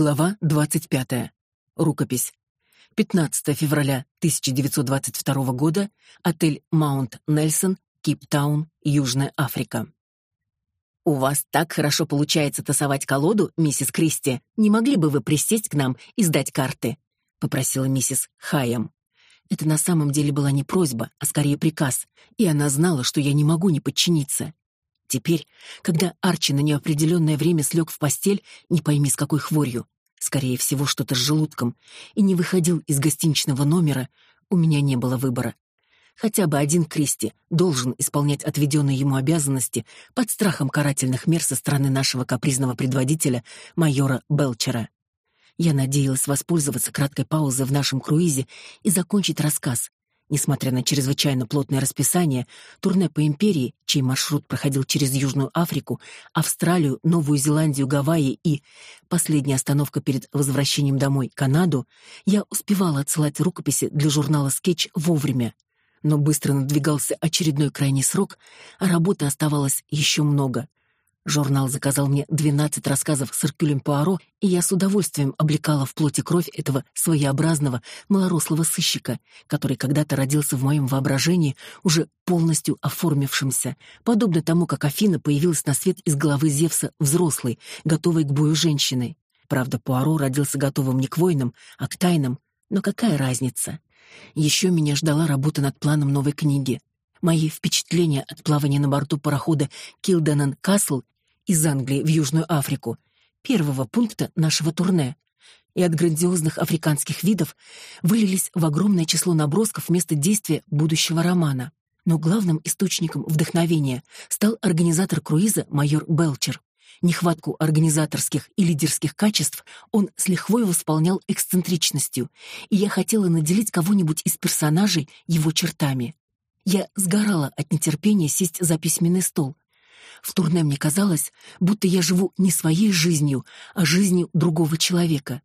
Глава 25. Рукопись. 15 февраля 1922 года. Отель Маунт Нельсон, Кейптаун, Южная Африка. У вас так хорошо получается тасовать колоду, миссис Кристи. Не могли бы вы присесть к нам и сдать карты? попросила миссис Хайем. Это на самом деле была не просьба, а скорее приказ, и она знала, что я не могу не подчиниться. Теперь, когда Арчи на неопределенное время слег в постель, не пойми с какой хворью, скорее всего, что-то с желудком, и не выходил из гостиничного номера, у меня не было выбора. Хотя бы один Кристи должен исполнять отведенные ему обязанности под страхом карательных мер со стороны нашего капризного предводителя, майора Белчера. Я надеялась воспользоваться краткой паузой в нашем круизе и закончить рассказ, Несмотря на чрезвычайно плотное расписание, турне по империи, чей маршрут проходил через Южную Африку, Австралию, Новую Зеландию, Гавайи и последняя остановка перед возвращением домой Канаду, я успевала отсылать рукописи для журнала Sketch вовремя. Но быстро надвигался очередной крайний срок, а работы оставалось еще много. Журнал заказал мне 12 рассказов с Эркюлем Пуаро, и я с удовольствием облекала в плоти кровь этого своеобразного малорослого сыщика, который когда-то родился в моем воображении, уже полностью оформившимся, подобно тому, как Афина появилась на свет из головы Зевса взрослой, готовой к бою женщиной. Правда, Пуаро родился готовым не к войнам, а к тайнам, но какая разница? Еще меня ждала работа над планом новой книги. Мои впечатления от плавания на борту парохода Килденен Касл из Англии в Южную Африку, первого пункта нашего турне, и от грандиозных африканских видов вылились в огромное число набросков вместо действия будущего романа. Но главным источником вдохновения стал организатор круиза майор Белчер. Нехватку организаторских и лидерских качеств он с лихвой восполнял эксцентричностью, и я хотела наделить кого-нибудь из персонажей его чертами. Я сгорала от нетерпения сесть за письменный стол, в турне мне казалось, будто я живу не своей жизнью, а жизнью другого человека.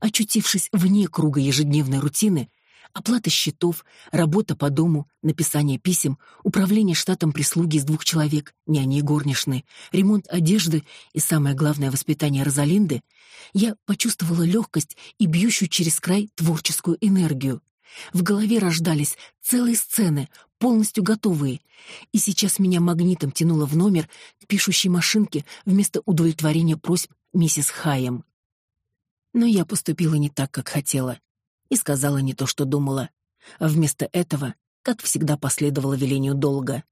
Очутившись вне круга ежедневной рутины, оплата счетов, работа по дому, написание писем, управление штатом прислуги из двух человек, няни и горничной, ремонт одежды и, самое главное, воспитание Розалинды, я почувствовала легкость и бьющую через край творческую энергию. В голове рождались целые сцены, полностью готовые, и сейчас меня магнитом тянуло в номер к пишущей машинке вместо удовлетворения просьб миссис Хайем. Но я поступила не так, как хотела, и сказала не то, что думала. А вместо этого, как всегда, последовало велению долга.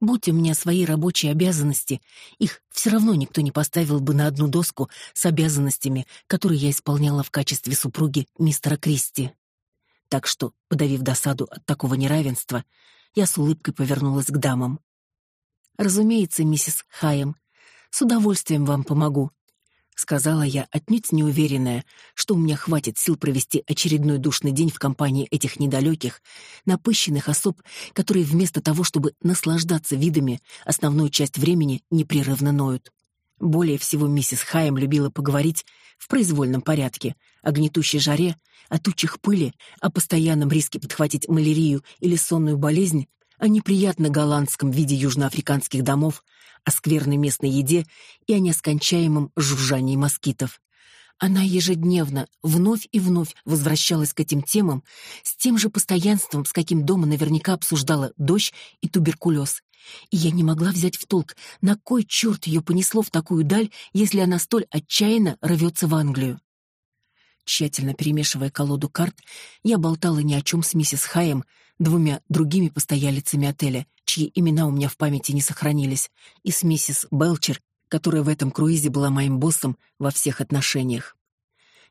Будь у меня свои рабочие обязанности, их все равно никто не поставил бы на одну доску с обязанностями, которые я исполняла в качестве супруги мистера Кристи. Так что, подавив досаду от такого неравенства, я с улыбкой повернулась к дамам. «Разумеется, миссис Хайем, с удовольствием вам помогу», — сказала я, отнюдь не уверенная, что у меня хватит сил провести очередной душный день в компании этих недалеких, напыщенных особ, которые вместо того, чтобы наслаждаться видами, основную часть времени непрерывно ноют. Более всего миссис Хайем любила поговорить в произвольном порядке о гнетущей жаре, о тучах пыли, о постоянном риске подхватить малярию или сонную болезнь, о неприятно голландском виде южноафриканских домов, о скверной местной еде и о нескончаемом жужжании москитов. Она ежедневно, вновь и вновь возвращалась к этим темам с тем же постоянством, с каким дома наверняка обсуждала дождь и туберкулез. И я не могла взять в толк, на кой черт ее понесло в такую даль, если она столь отчаянно рвется в Англию. Тщательно перемешивая колоду карт, я болтала ни о чем с миссис Хаем, двумя другими постоялицами отеля, чьи имена у меня в памяти не сохранились, и с миссис Белчер, которая в этом круизе была моим боссом во всех отношениях.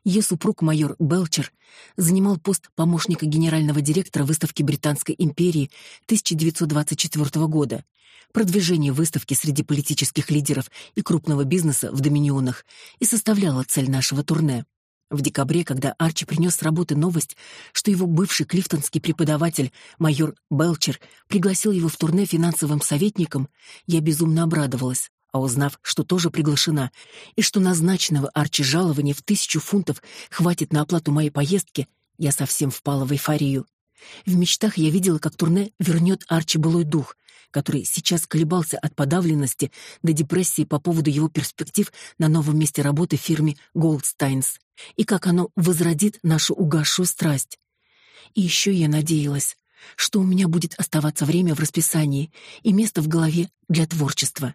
Ее супруг майор Белчер занимал пост помощника генерального директора выставки Британской империи 1924 года. Продвижение выставки среди политических лидеров и крупного бизнеса в Доминионах и составляло цель нашего турне. В декабре, когда Арчи принес с работы новость, что его бывший клифтонский преподаватель, майор Белчер, пригласил его в турне финансовым советником, я безумно обрадовалась. А узнав, что тоже приглашена, и что назначенного Арчи жалования в тысячу фунтов хватит на оплату моей поездки, я совсем впала в эйфорию. В мечтах я видела, как турне вернет Арчи былой дух, который сейчас колебался от подавленности до депрессии по поводу его перспектив на новом месте работы в фирме Goldsteins, и как оно возродит нашу угасшую страсть. И еще я надеялась, что у меня будет оставаться время в расписании и место в голове для творчества.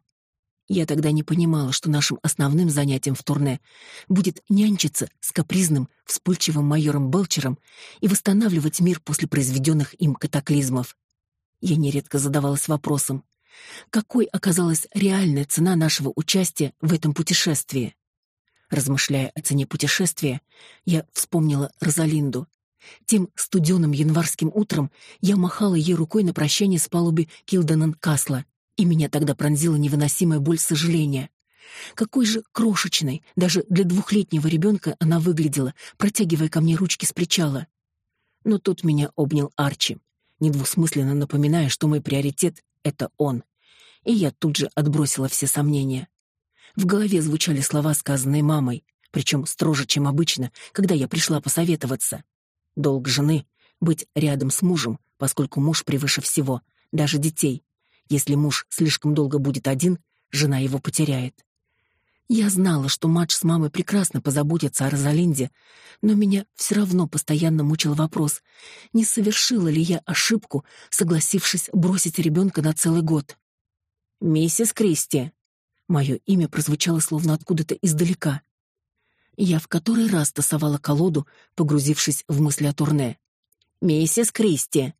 Я тогда не понимала, что нашим основным занятием в турне будет нянчиться с капризным, вспыльчивым майором Белчером и восстанавливать мир после произведенных им катаклизмов. Я нередко задавалась вопросом, какой оказалась реальная цена нашего участия в этом путешествии. Размышляя о цене путешествия, я вспомнила Розалинду. Тем студеным январским утром я махала ей рукой на прощание с палубы Килденен Касла, и меня тогда пронзила невыносимая боль сожаления. Какой же крошечной, даже для двухлетнего ребенка она выглядела, протягивая ко мне ручки с причала. Но тут меня обнял Арчи, недвусмысленно напоминая, что мой приоритет — это он. И я тут же отбросила все сомнения. В голове звучали слова, сказанные мамой, причем строже, чем обычно, когда я пришла посоветоваться. Долг жены — быть рядом с мужем, поскольку муж превыше всего, даже детей, если муж слишком долго будет один, жена его потеряет. Я знала, что мать с мамой прекрасно позаботятся о Розалинде, но меня все равно постоянно мучил вопрос, не совершила ли я ошибку, согласившись бросить ребенка на целый год. «Миссис Кристи!» Мое имя прозвучало словно откуда-то издалека. Я в который раз тасовала колоду, погрузившись в мысли о турне. «Миссис Кристи!»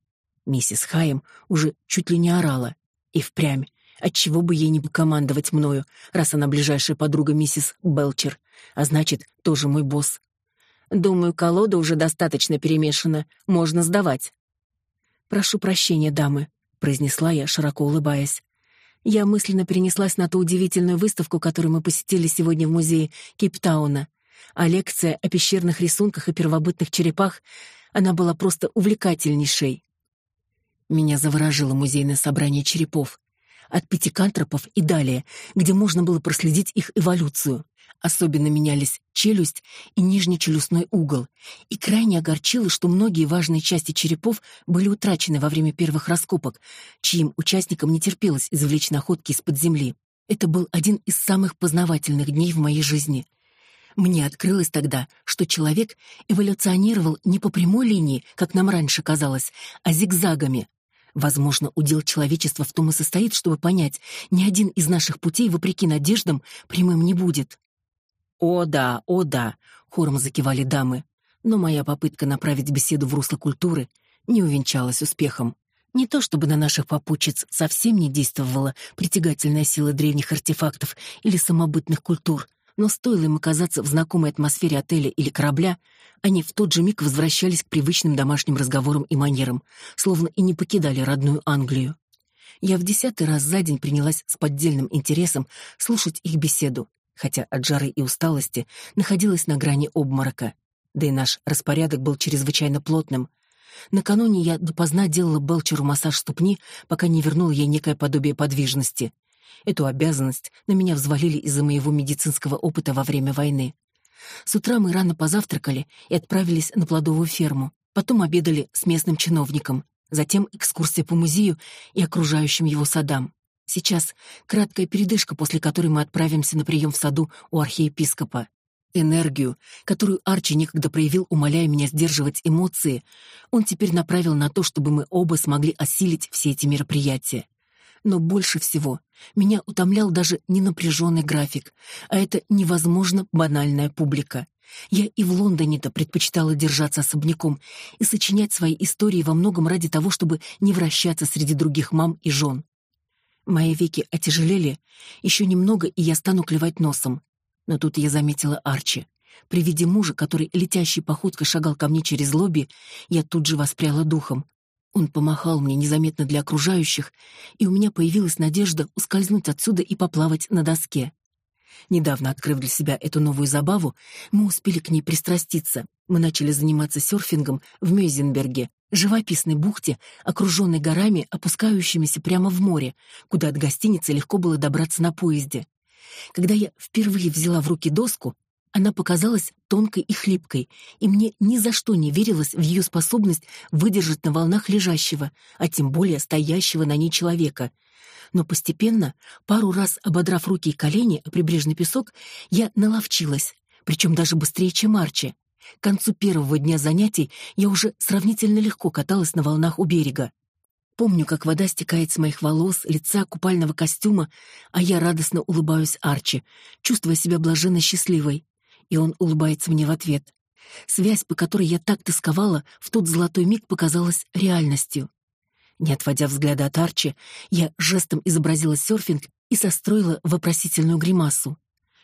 Миссис Хайем уже чуть ли не орала. И впрямь, отчего бы ей не командовать мною, раз она ближайшая подруга миссис Белчер, а значит, тоже мой босс. Думаю, колода уже достаточно перемешана, можно сдавать. Прошу прощения, дамы, произнесла я, широко улыбаясь. Я мысленно перенеслась на ту удивительную выставку, которую мы посетили сегодня в музее Кейптауна. А лекция о пещерных рисунках и первобытных черепах, она была просто увлекательнейшей. Меня заворожило музейное собрание черепов. От пятикантропов и далее, где можно было проследить их эволюцию. Особенно менялись челюсть и нижний челюстной угол. И крайне огорчило, что многие важные части черепов были утрачены во время первых раскопок, чьим участникам не терпелось извлечь находки из-под земли. Это был один из самых познавательных дней в моей жизни. Мне открылось тогда, что человек эволюционировал не по прямой линии, как нам раньше казалось, а зигзагами. Возможно, удел человечества в том и состоит, чтобы понять, ни один из наших путей, вопреки надеждам, прямым не будет. «О да, о да», — хором закивали дамы. Но моя попытка направить беседу в русло культуры не увенчалась успехом. Не то чтобы на наших попутчиц совсем не действовала притягательная сила древних артефактов или самобытных культур, но стоило им оказаться в знакомой атмосфере отеля или корабля, они в тот же миг возвращались к привычным домашним разговорам и манерам, словно и не покидали родную Англию. Я в десятый раз за день принялась с поддельным интересом слушать их беседу, хотя от жары и усталости находилась на грани обморока. Да и наш распорядок был чрезвычайно плотным. Накануне я допоздна делала Белчеру массаж ступни, пока не вернула ей некое подобие подвижности. Эту обязанность на меня взвалили из-за моего медицинского опыта во время войны. С утра мы рано позавтракали и отправились на плодовую ферму. Потом обедали с местным чиновником. Затем экскурсия по музею и окружающим его садам. Сейчас краткая передышка, после которой мы отправимся на прием в саду у архиепископа. Энергию, которую Арчи некогда проявил, умоляя меня сдерживать эмоции, он теперь направил на то, чтобы мы оба смогли осилить все эти мероприятия. Но больше всего меня утомлял даже не напряженный график, а это невозможно банальная публика. Я и в Лондоне-то предпочитала держаться особняком и сочинять свои истории во многом ради того, чтобы не вращаться среди других мам и жен. Мои веки отяжелели, еще немного, и я стану клевать носом. Но тут я заметила Арчи. При виде мужа, который летящей походкой шагал ко мне через лобби, я тут же воспряла духом. Он помахал мне незаметно для окружающих, и у меня появилась надежда ускользнуть отсюда и поплавать на доске. Недавно открыв для себя эту новую забаву, мы успели к ней пристраститься. Мы начали заниматься серфингом в Мюзенберге, живописной бухте, окруженной горами, опускающимися прямо в море, куда от гостиницы легко было добраться на поезде. Когда я впервые взяла в руки доску, Она показалась тонкой и хлипкой, и мне ни за что не верилось в ее способность выдержать на волнах лежащего, а тем более стоящего на ней человека. Но постепенно, пару раз ободрав руки и колени о прибрежный песок, я наловчилась, причем даже быстрее, чем Арчи. К концу первого дня занятий я уже сравнительно легко каталась на волнах у берега. Помню, как вода стекает с моих волос, лица, купального костюма, а я радостно улыбаюсь Арчи, чувствуя себя блаженно счастливой и он улыбается мне в ответ. Связь, по которой я так тосковала, в тот золотой миг показалась реальностью. Не отводя взгляда от Арчи, я жестом изобразила серфинг и состроила вопросительную гримасу.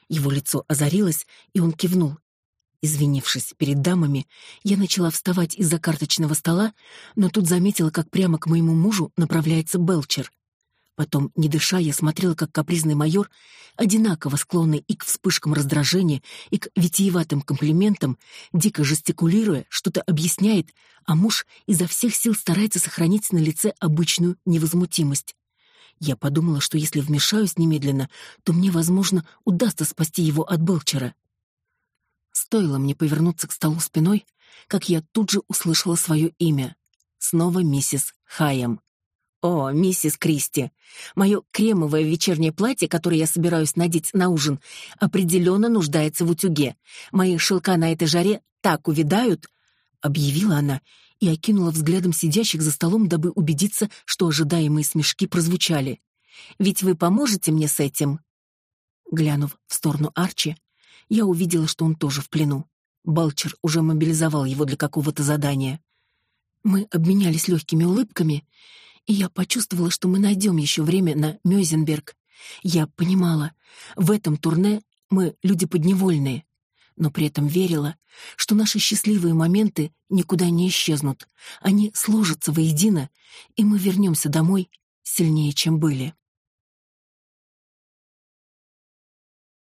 Его лицо озарилось, и он кивнул. Извинившись перед дамами, я начала вставать из-за карточного стола, но тут заметила, как прямо к моему мужу направляется Белчер. Потом, не дыша, я смотрела, как капризный майор, одинаково склонный и к вспышкам раздражения, и к витиеватым комплиментам, дико жестикулируя, что-то объясняет, а муж изо всех сил старается сохранить на лице обычную невозмутимость. Я подумала, что если вмешаюсь немедленно, то мне, возможно, удастся спасти его от Белчера. Стоило мне повернуться к столу спиной, как я тут же услышала свое имя. Снова миссис Хайем. «О, миссис Кристи, мое кремовое вечернее платье, которое я собираюсь надеть на ужин, определенно нуждается в утюге. Мои шелка на этой жаре так увядают», — объявила она и окинула взглядом сидящих за столом, дабы убедиться, что ожидаемые смешки прозвучали. «Ведь вы поможете мне с этим?» Глянув в сторону Арчи, я увидела, что он тоже в плену. Балчер уже мобилизовал его для какого-то задания. Мы обменялись легкими улыбками, и я почувствовала, что мы найдем еще время на Мёзенберг. Я понимала, в этом турне мы люди подневольные, но при этом верила, что наши счастливые моменты никуда не исчезнут, они сложатся воедино, и мы вернемся домой сильнее, чем были.